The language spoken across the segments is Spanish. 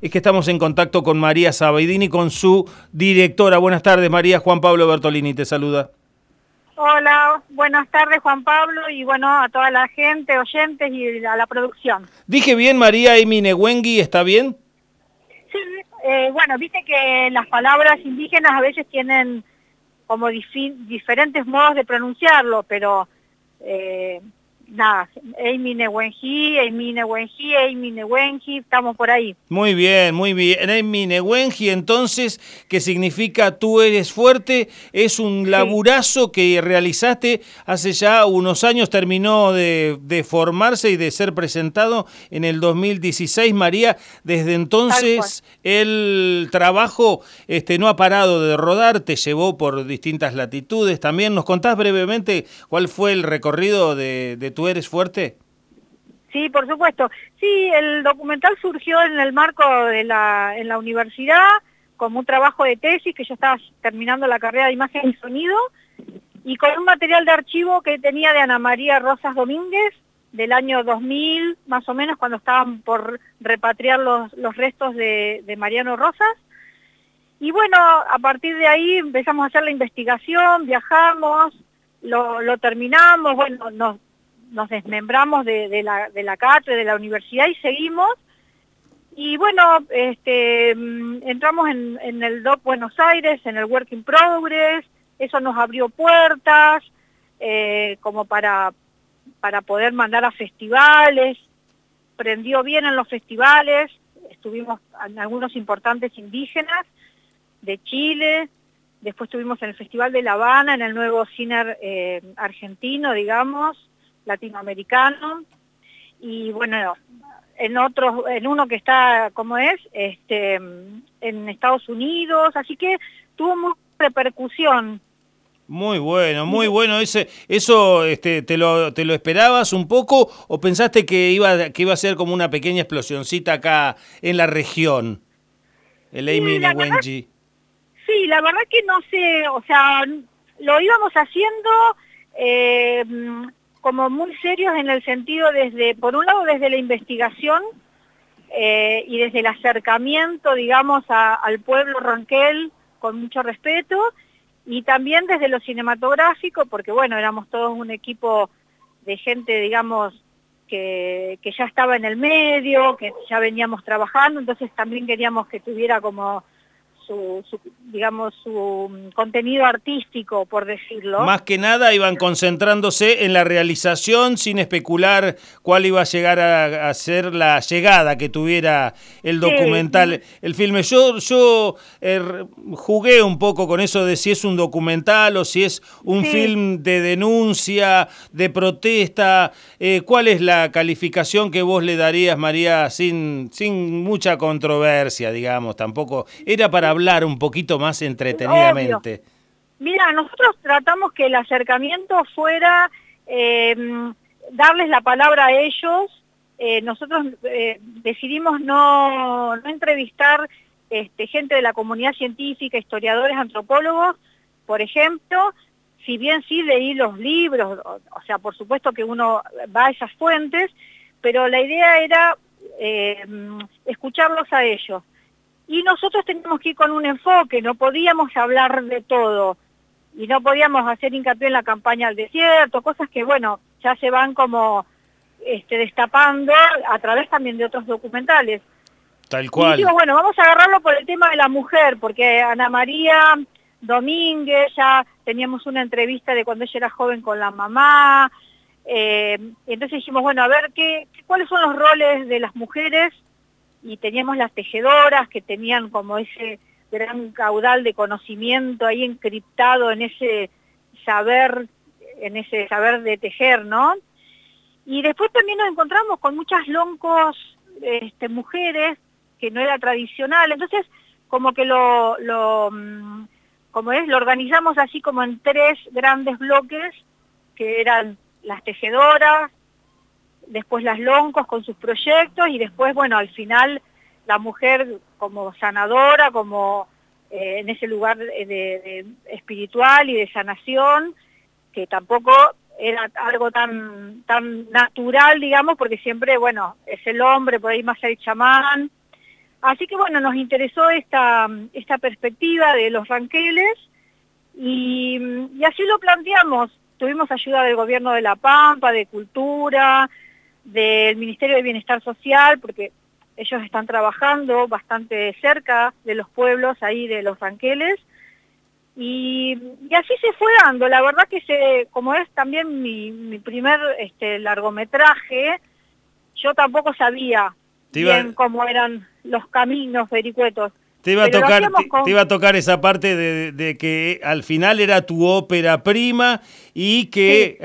es que estamos en contacto con María Sabaidini, con su directora. Buenas tardes, María. Juan Pablo Bertolini te saluda. Hola, buenas tardes Juan Pablo y bueno, a toda la gente, oyentes y a la producción. Dije bien, María Eminewengi, ¿está bien? Sí, eh, bueno, viste que las palabras indígenas a veces tienen como diferentes modos de pronunciarlo, pero eh, nada, Amy Newenji, Amy Newenji, Amy Newenji, estamos por ahí. Muy bien, muy bien. Amy Newenji, entonces, que significa tú eres fuerte, es un laburazo que realizaste hace ya unos años, terminó de, de, formarse y de ser presentado en el 2016. María, desde entonces el trabajo este, no ha parado de rodar, te llevó por distintas latitudes. También nos contás brevemente cuál fue el recorrido de, de tú eres fuerte? Sí, por supuesto. Sí, el documental surgió en el marco de la, en la universidad como un trabajo de tesis que yo estaba terminando la carrera de imagen y sonido y con un material de archivo que tenía de Ana María Rosas Domínguez del año 2000, más o menos, cuando estaban por repatriar los, los restos de, de Mariano Rosas. Y bueno, a partir de ahí empezamos a hacer la investigación, viajamos, lo, lo terminamos, bueno, nos nos desmembramos de, la, de la de la universidad y seguimos. Y bueno, este, mm, entramos en, en el DOC Buenos Aires, en el Work in Progress, eso nos abrió puertas eh, como para, para poder mandar a festivales, prendió bien en los festivales, estuvimos en algunos importantes indígenas de Chile, después estuvimos en el Festival de La Habana, en el nuevo cine eh, argentino, digamos, latinoamericano y bueno, en otros, en uno que está como es, este, en Estados Unidos, así que tuvo mucha repercusión. Muy bueno, muy bueno. Ese, ¿Eso este, te, lo, te lo esperabas un poco o pensaste que iba, que iba a ser como una pequeña explosioncita acá en la región? El Amy sí, sí, la verdad que no sé, o sea, lo íbamos haciendo eh, como muy serios en el sentido desde, por un lado desde la investigación eh, y desde el acercamiento, digamos, al pueblo ronquel con mucho respeto, y también desde lo cinematográfico, porque bueno, éramos todos un equipo de gente, digamos, que, que ya estaba en el medio, que ya veníamos trabajando, entonces también queríamos que tuviera como su, digamos, su mm, contenido artístico, por decirlo. Más que nada iban concentrándose en la realización sin especular cuál iba a llegar a, ser la llegada que tuviera el documental, el filme. Yo, yo er, jugué un poco con eso de si es un documental o si es un film de denuncia, de protesta. Eh, ¿Cuál es la calificación que vos le darías, María, sin, sin mucha controversia, digamos? Tampoco era para hablar un poquito más entretenidamente. Mira, nosotros tratamos que el acercamiento fuera eh, darles la palabra a ellos. Eh, nosotros eh, decidimos no, no entrevistar este, gente de la comunidad científica, historiadores, antropólogos, por ejemplo, si bien sí leí los libros, o, sea, por supuesto que uno va a esas fuentes, pero la idea era escucharlos a ellos. Y nosotros teníamos que ir con un enfoque, no podíamos hablar de todo y no podíamos hacer hincapié en la campaña al desierto, cosas que, bueno, ya se van como este, destapando a través también de otros documentales. Tal cual. Y digo, bueno, vamos a agarrarlo por el tema de la mujer, porque Ana María Domínguez, ya teníamos una entrevista de cuando ella era joven con la mamá, eh, entonces dijimos, bueno, a ver, ¿qué, ¿cuáles son los roles de las mujeres y teníamos las tejedoras que tenían como ese gran caudal de conocimiento ahí encriptado en ese saber, en ese saber de tejer, ¿no? Y después también nos encontramos con muchas loncos este, mujeres, que no era tradicional, entonces como que lo, mm, como es, lo organizamos así como en tres grandes bloques, que eran las tejedoras, después las loncos con sus proyectos y después, bueno, al final la mujer como sanadora, como eh, en ese lugar de, espiritual y de sanación, que tampoco era algo tan, tan natural, digamos, porque siempre, bueno, es el hombre, por ahí más el chamán. Así que bueno, nos interesó esta, esta perspectiva de los ranqueles y, y así lo planteamos. Tuvimos ayuda del gobierno de La Pampa, de Cultura, del Ministerio de Bienestar Social, porque ellos están trabajando bastante cerca de los pueblos ahí de los ranqueles. Y, así se fue dando. La verdad que se, como es también mi, primer este, largometraje, yo tampoco sabía bien cómo eran los caminos vericuetos. Te iba, a tocar, te, iba a tocar esa parte de, que al final era tu ópera prima y que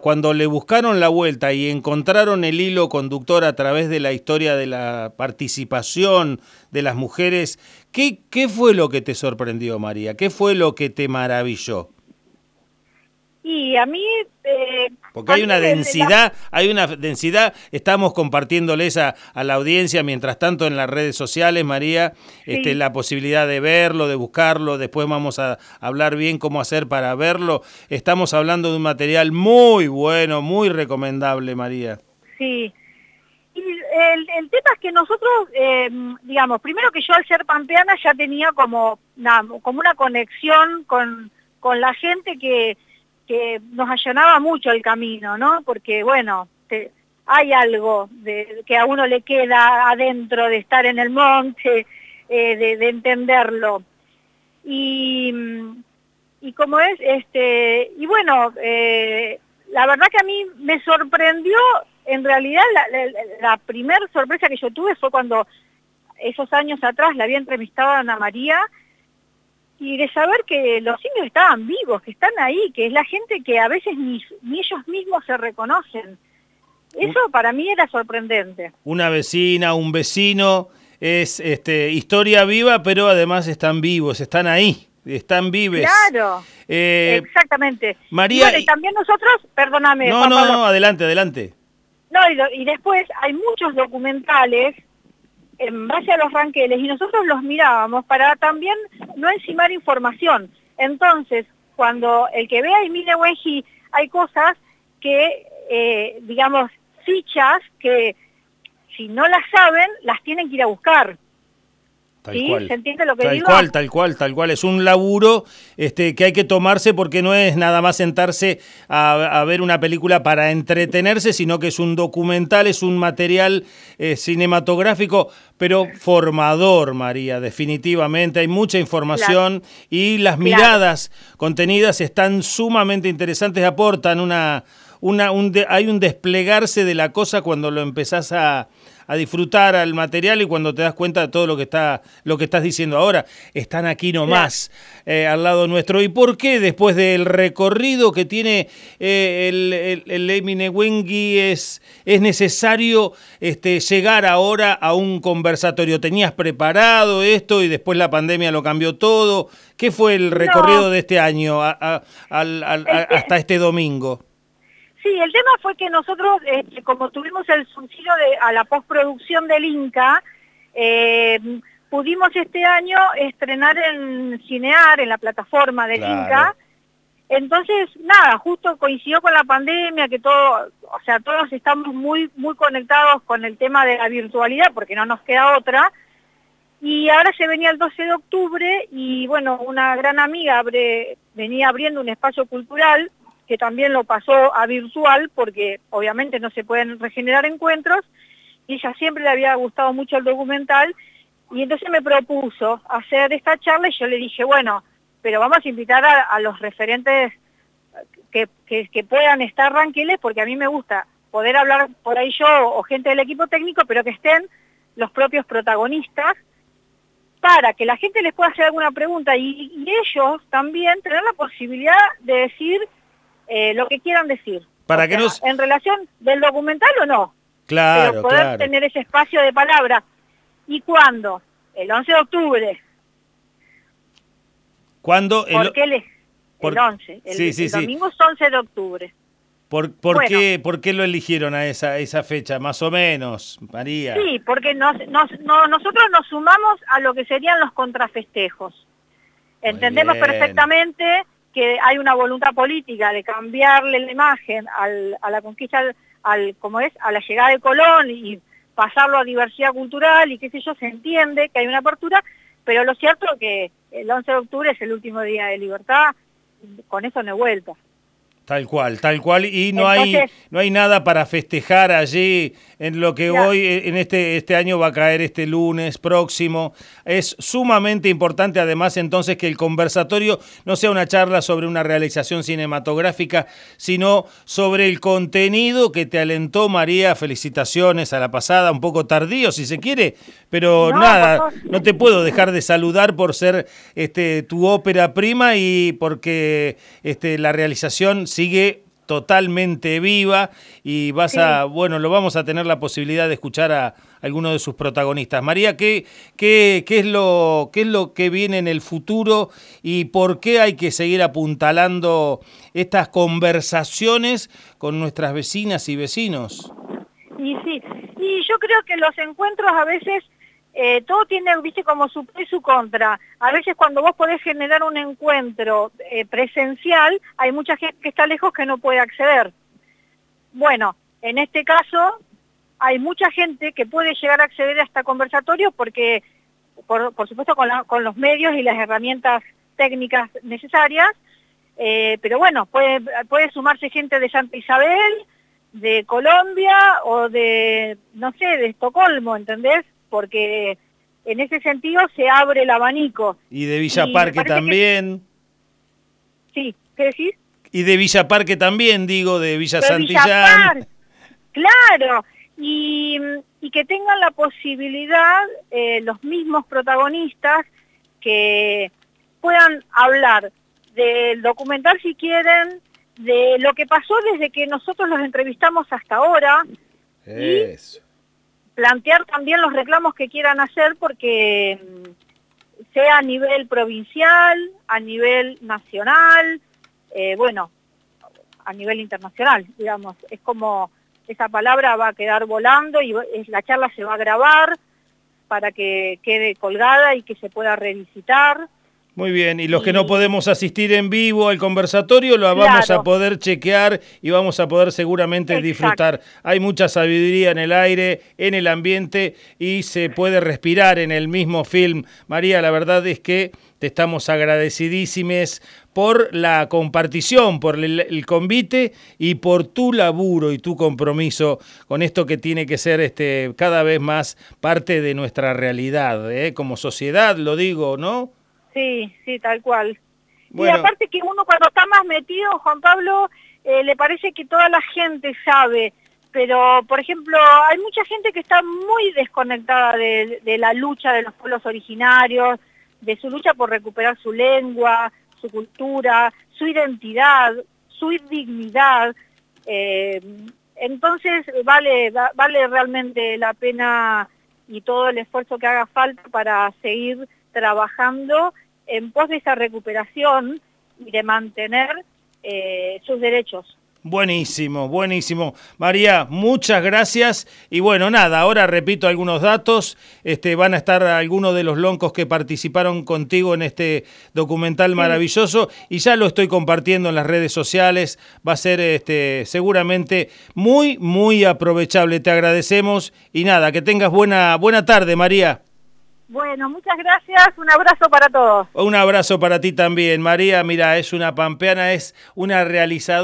cuando le buscaron la vuelta y encontraron el hilo conductor a través de la historia de la participación de las mujeres, ¿qué, qué fue lo que te sorprendió, María? ¿Qué fue lo que te maravilló? Y a mí... Eh, Porque hay una densidad, hay una densidad, estamos compartiéndoles a, a, la audiencia, mientras tanto en las redes sociales, María, este, la posibilidad de verlo, de buscarlo, después vamos a hablar bien cómo hacer para verlo. Estamos hablando de un material muy bueno, muy recomendable, María. Sí, y el, tema es que nosotros, eh, digamos, primero que yo al ser pampeana ya tenía como, como una conexión con, con la gente que, que nos allanaba mucho el camino, ¿no? Porque, bueno, hay algo que a uno le queda adentro de estar en el monte, eh, de, entenderlo. Y, y como es, este, y bueno, eh, la verdad que a mí me sorprendió, en realidad la, la, primera sorpresa que yo tuve fue cuando esos años atrás la había entrevistado a Ana María y de saber que los indios estaban vivos, que están ahí, que es la gente que a veces ni, ellos mismos se reconocen. Eso para mí era sorprendente. Una vecina, un vecino, es este, historia viva, pero además están vivos, están ahí, están vives. Claro, eh, exactamente. María... Y, también nosotros, perdóname. No, no, no, adelante, adelante. No, y después hay muchos documentales en base a los ranqueles y nosotros los mirábamos para también no encimar información. Entonces, cuando el que vea Emilia Wenji hay cosas que, eh, digamos, fichas que si no las saben, las tienen que ir a buscar. Tal cual. ¿Se entiende lo que tal cual, tal cual, tal cual. Es un laburo este, que hay que tomarse porque no es nada más sentarse a, ver una película para entretenerse, sino que es un documental, es un material eh, cinematográfico, pero formador, María, definitivamente. Hay mucha información y las miradas contenidas están sumamente interesantes, aportan una... una un hay un desplegarse de la cosa cuando lo empezás a a disfrutar al material y cuando te das cuenta de todo lo que está lo que estás diciendo ahora, están aquí nomás, eh, al lado nuestro. ¿Y por qué después del recorrido que tiene eh, el, el, el es, es necesario este, llegar ahora a un conversatorio? ¿Tenías preparado esto y después la pandemia lo cambió todo? ¿Qué fue el recorrido de este año hasta este domingo? Sí, el tema fue que nosotros, este, como tuvimos el subsidio de, a la postproducción del Inca, eh, pudimos este año estrenar en Cinear, en la plataforma del Inca. Entonces, nada, justo coincidió con la pandemia, que todo, o sea, todos estamos muy, muy conectados con el tema de la virtualidad, porque no nos queda otra. Y ahora se venía el 12 de octubre y, bueno, una gran amiga venía abriendo un espacio cultural que también lo pasó a virtual porque obviamente no se pueden regenerar encuentros y ella siempre le había gustado mucho el documental y entonces me propuso hacer esta charla y yo le dije, bueno, pero vamos a invitar a, los referentes que, que, puedan estar ranquiles porque a mí me gusta poder hablar por ahí yo o gente del equipo técnico, pero que estén los propios protagonistas para que la gente les pueda hacer alguna pregunta y, y ellos también tener la posibilidad de decir eh, lo que quieran decir. Para que nos... En relación del documental o no. Claro, Pero poder tener ese espacio de palabra. ¿Y cuándo? El 11 de octubre. ¿Cuándo? El... ¿Por qué el 11? El, domingo es 11 de octubre. ¿Por, por, qué, ¿Por qué lo eligieron a esa, esa fecha, más o menos, María? Sí, porque nos, nos, nosotros nos sumamos a lo que serían los contrafestejos. Entendemos perfectamente que hay una voluntad política de cambiarle la imagen a la conquista, al, como es, a la llegada de Colón y pasarlo a diversidad cultural y qué sé yo, se entiende que hay una apertura, pero lo cierto es que el 11 de octubre es el último día de libertad, con eso no he vuelto. Tal cual, tal cual, y no hay no hay nada para festejar allí en lo que hoy en este este año va a caer este lunes próximo. Es sumamente importante además entonces que el conversatorio no sea una charla sobre una realización cinematográfica, sino sobre el contenido que te alentó María. Felicitaciones a la pasada, un poco tardío si se quiere, pero nada, no te puedo dejar de saludar por ser este tu ópera prima y porque este la realización sigue totalmente viva y vas a, bueno, lo vamos a tener la posibilidad de escuchar a alguno de sus protagonistas. María, ¿qué, qué, qué, es lo, ¿qué es lo que viene en el futuro y por qué hay que seguir apuntalando estas conversaciones con nuestras vecinas y vecinos? Y sí, y yo creo que los encuentros a veces eh, todo tiene, viste, como su pro y su contra. A veces cuando vos podés generar un encuentro eh, presencial, hay mucha gente que está lejos que no puede acceder. Bueno, en este caso hay mucha gente que puede llegar a acceder a este conversatorio porque, por, supuesto, con, los medios y las herramientas técnicas necesarias, eh, pero bueno, puede, puede sumarse gente de Santa Isabel, de Colombia o de, no sé, de Estocolmo, ¿entendés? Porque en ese sentido se abre el abanico. Y de Villa Parque también. Sí, ¿qué decís? Y de Villa Parque también, digo, de Villa Santillán. claro, y, que tengan la posibilidad eh, los mismos protagonistas que puedan hablar del documental si quieren, de lo que pasó desde que nosotros los entrevistamos hasta ahora. Eso plantear también los reclamos que quieran hacer porque mm, sea a nivel provincial, a nivel nacional, eh, bueno, a nivel internacional, digamos. Es como esa palabra va a quedar volando y la charla se va a grabar para que quede colgada y que se pueda revisitar. Muy bien, y los que no podemos asistir en vivo al conversatorio lo vamos a poder chequear y vamos a poder seguramente disfrutar. Hay mucha sabiduría en el aire, en el ambiente y se puede respirar en el mismo film. María, la verdad es que te estamos agradecidísimes por la compartición, por el, convite y por tu laburo y tu compromiso con esto que tiene que ser este cada vez más parte de nuestra realidad, ¿eh? como sociedad, lo digo, ¿no? Sí, sí, tal cual. Y aparte que uno cuando está más metido, Juan Pablo, eh, le parece que toda la gente sabe, pero por ejemplo, hay mucha gente que está muy desconectada de, la lucha de los pueblos originarios, de su lucha por recuperar su lengua, su cultura, su identidad, su dignidad. Eh, entonces vale, vale realmente la pena y todo el esfuerzo que haga falta para seguir trabajando en pos de esa recuperación y de mantener eh, sus derechos. Buenísimo, buenísimo. María, muchas gracias. Y bueno, nada, ahora repito algunos datos. Este, van a estar algunos de los loncos que participaron contigo en este documental maravilloso y ya lo estoy compartiendo en las redes sociales. Va a ser este, seguramente muy, muy aprovechable. Te agradecemos y nada, que tengas buena, buena tarde, María. Bueno, muchas gracias, un abrazo para todos. Un abrazo para ti también, María. Mira, es una pampeana, es una realizadora.